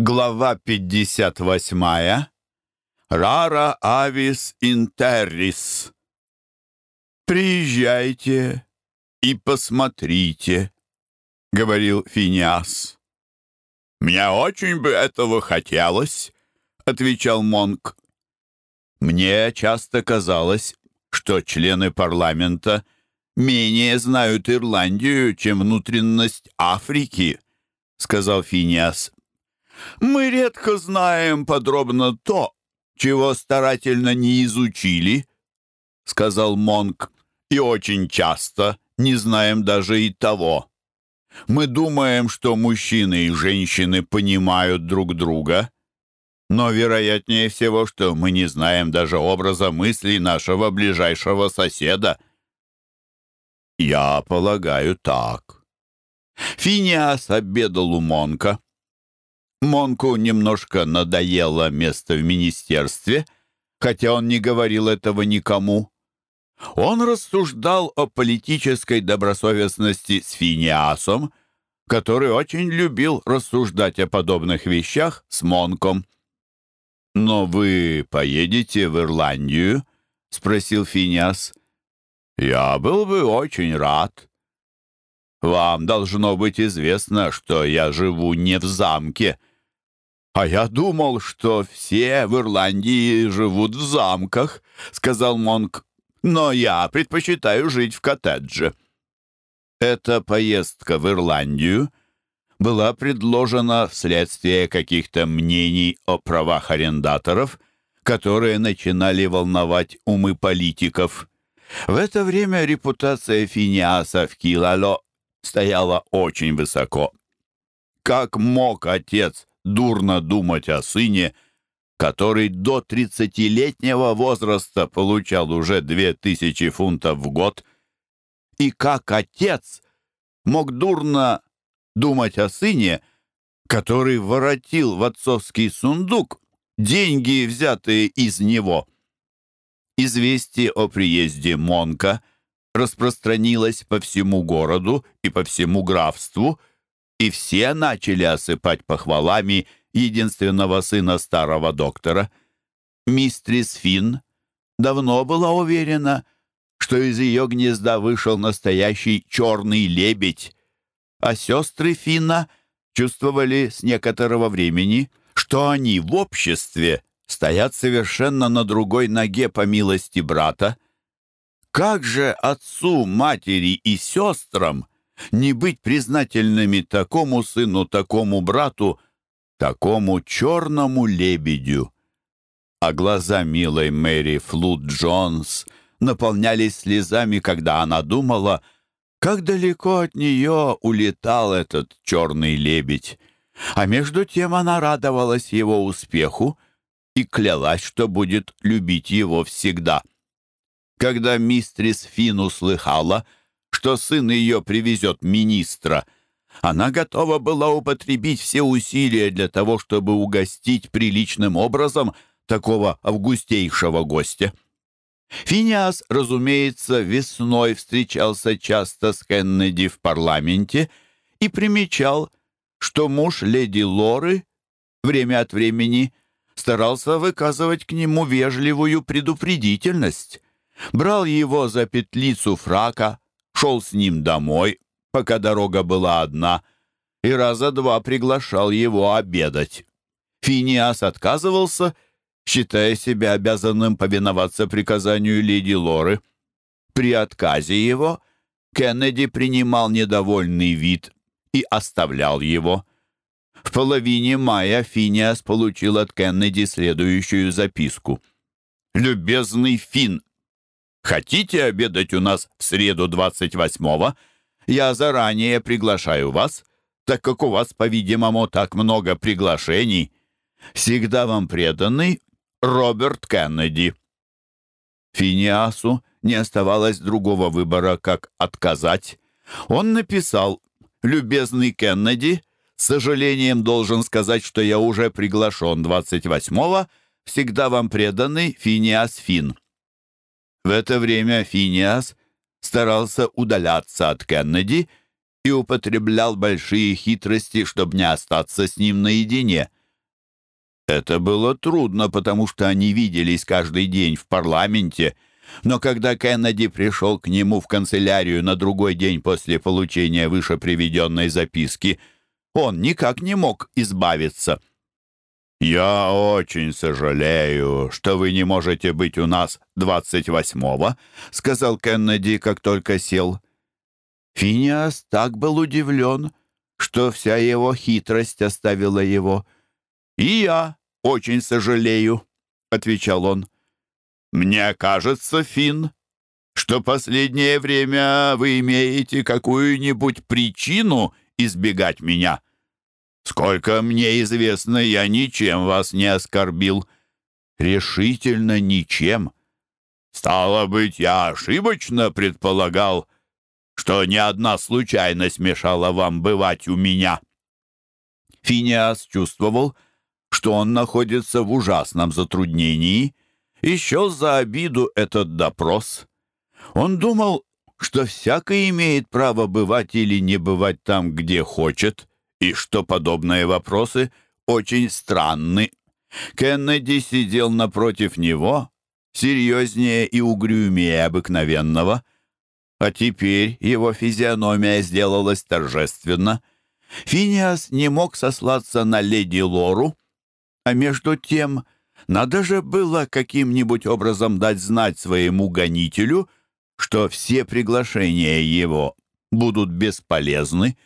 Глава 58. Рара авис интеррис. «Приезжайте и посмотрите», — говорил Финиас. «Мне очень бы этого хотелось», — отвечал Монк. «Мне часто казалось, что члены парламента менее знают Ирландию, чем внутренность Африки», — сказал Финиас. Мы редко знаем подробно то, чего старательно не изучили, — сказал Монк, — и очень часто не знаем даже и того. Мы думаем, что мужчины и женщины понимают друг друга, но вероятнее всего, что мы не знаем даже образа мыслей нашего ближайшего соседа. Я полагаю так. Финиас обедал у Монка. Монку немножко надоело место в министерстве, хотя он не говорил этого никому. Он рассуждал о политической добросовестности с Финиасом, который очень любил рассуждать о подобных вещах с Монком. «Но вы поедете в Ирландию?» — спросил Финиас. «Я был бы очень рад. Вам должно быть известно, что я живу не в замке, «А я думал, что все в Ирландии живут в замках», — сказал Монк. «Но я предпочитаю жить в коттедже». Эта поездка в Ирландию была предложена вследствие каких-то мнений о правах арендаторов, которые начинали волновать умы политиков. В это время репутация Финиаса в Килало стояла очень высоко. Как мог отец дурно думать о сыне, который до тридцатилетнего возраста получал уже две тысячи фунтов в год, и как отец мог дурно думать о сыне, который воротил в отцовский сундук деньги, взятые из него. Известие о приезде Монка распространилось по всему городу и по всему графству, и все начали осыпать похвалами единственного сына старого доктора. Мистрис Финн давно была уверена, что из ее гнезда вышел настоящий черный лебедь, а сестры Финна чувствовали с некоторого времени, что они в обществе стоят совершенно на другой ноге по милости брата. Как же отцу, матери и сестрам – не быть признательными такому сыну, такому брату, такому черному лебедю. А глаза милой Мэри Флуд Джонс наполнялись слезами, когда она думала, как далеко от нее улетал этот черный лебедь. А между тем она радовалась его успеху и клялась, что будет любить его всегда. Когда мистрис Фин услыхала — что сын ее привезет министра. Она готова была употребить все усилия для того, чтобы угостить приличным образом такого августейшего гостя. Финиас, разумеется, весной встречался часто с Кеннеди в парламенте и примечал, что муж леди Лоры время от времени старался выказывать к нему вежливую предупредительность. Брал его за петлицу фрака, шел с ним домой, пока дорога была одна, и раза два приглашал его обедать. Финиас отказывался, считая себя обязанным повиноваться приказанию леди Лоры. При отказе его Кеннеди принимал недовольный вид и оставлял его. В половине мая Финиас получил от Кеннеди следующую записку. «Любезный Фин, Хотите обедать у нас в среду 28-го? Я заранее приглашаю вас, так как у вас, по-видимому, так много приглашений. Всегда вам преданный Роберт Кеннеди». Финиасу не оставалось другого выбора, как отказать. Он написал «Любезный Кеннеди, с сожалением должен сказать, что я уже приглашен 28-го, всегда вам преданный Финиас Фин». В это время Финиас старался удаляться от Кеннеди и употреблял большие хитрости, чтобы не остаться с ним наедине. Это было трудно, потому что они виделись каждый день в парламенте, но когда Кеннеди пришел к нему в канцелярию на другой день после получения выше приведенной записки, он никак не мог избавиться. «Я очень сожалею, что вы не можете быть у нас 28-го», — сказал Кеннеди, как только сел. Финиас так был удивлен, что вся его хитрость оставила его. «И я очень сожалею», — отвечал он. «Мне кажется, Фин, что последнее время вы имеете какую-нибудь причину избегать меня. Сколько мне известно, я ничем вас не оскорбил. Решительно ничем. Стало быть, я ошибочно предполагал, что ни одна случайность мешала вам бывать у меня». Финиас чувствовал, что он находится в ужасном затруднении, счел за обиду этот допрос. Он думал, что всякий имеет право бывать или не бывать там, где хочет, и что подобные вопросы очень странны. Кеннеди сидел напротив него, серьезнее и угрюмее обыкновенного, а теперь его физиономия сделалась торжественно. Финиас не мог сослаться на леди Лору, а между тем, надо же было каким-нибудь образом дать знать своему гонителю, что все приглашения его будут бесполезны,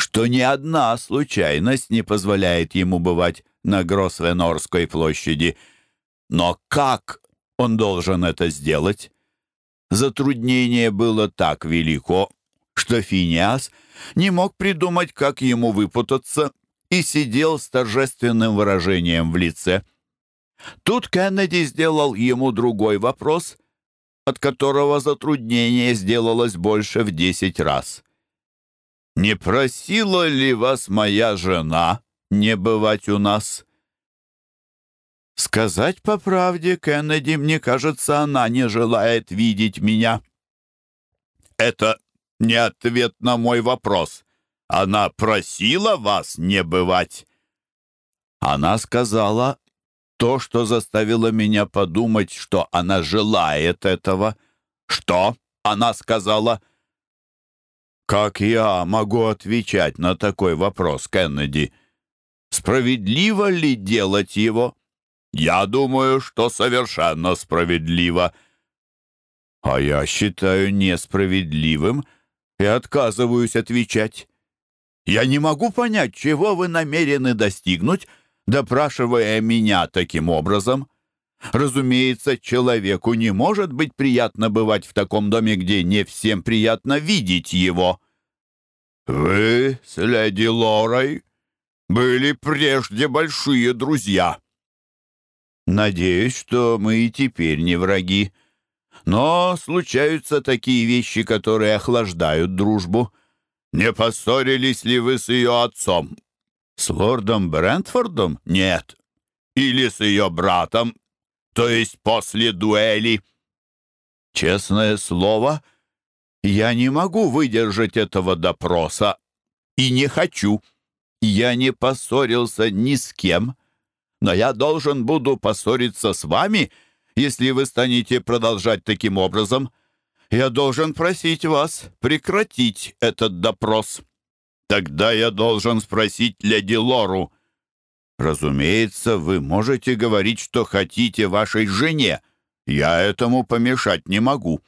что ни одна случайность не позволяет ему бывать на Гросвенорской площади. Но как он должен это сделать? Затруднение было так велико, что Финиас не мог придумать, как ему выпутаться, и сидел с торжественным выражением в лице. Тут Кеннеди сделал ему другой вопрос, от которого затруднение сделалось больше в десять раз. «Не просила ли вас моя жена не бывать у нас?» «Сказать по правде, Кеннеди, мне кажется, она не желает видеть меня». «Это не ответ на мой вопрос», она просила вас не бывать?» Она сказала то, что заставило меня подумать, что она желает этого. «Что?» — она сказала. «Как я могу отвечать на такой вопрос, Кеннеди? Справедливо ли делать его?» «Я думаю, что совершенно справедливо». «А я считаю несправедливым и отказываюсь отвечать. Я не могу понять, чего вы намерены достигнуть, допрашивая меня таким образом. Разумеется, человеку не может быть приятно бывать в таком доме, где не всем приятно видеть его. Вы с леди Лорой были прежде большие друзья. Надеюсь, что мы и теперь не враги. Но случаются такие вещи, которые охлаждают дружбу. Не поссорились ли вы с ее отцом? С лордом Брентфордом? Нет. Или с ее братом? То есть после дуэли? Честное слово, я не могу выдержать этого допроса. И не хочу. Я не поссорился ни с кем. Но я должен буду поссориться с вами, если вы станете продолжать таким образом я должен просить вас прекратить этот допрос. Тогда я должен спросить леди Лору. Разумеется, вы можете говорить, что хотите вашей жене. Я этому помешать не могу.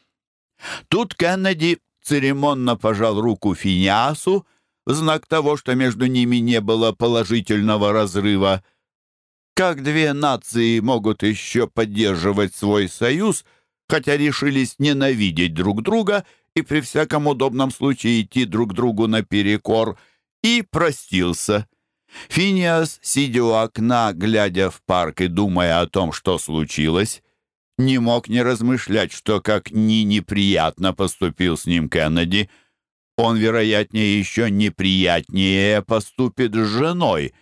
Тут Кеннеди церемонно пожал руку Финиасу в знак того, что между ними не было положительного разрыва. Как две нации могут еще поддерживать свой союз — хотя решились ненавидеть друг друга и при всяком удобном случае идти друг другу наперекор, и простился. Финиас, сидя у окна, глядя в парк и думая о том, что случилось, не мог не размышлять, что как ни неприятно поступил с ним Кеннеди, он, вероятнее, еще неприятнее поступит с женой.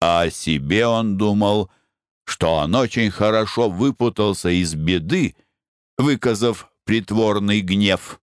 А о себе он думал, что он очень хорошо выпутался из беды, выказав притворный гнев.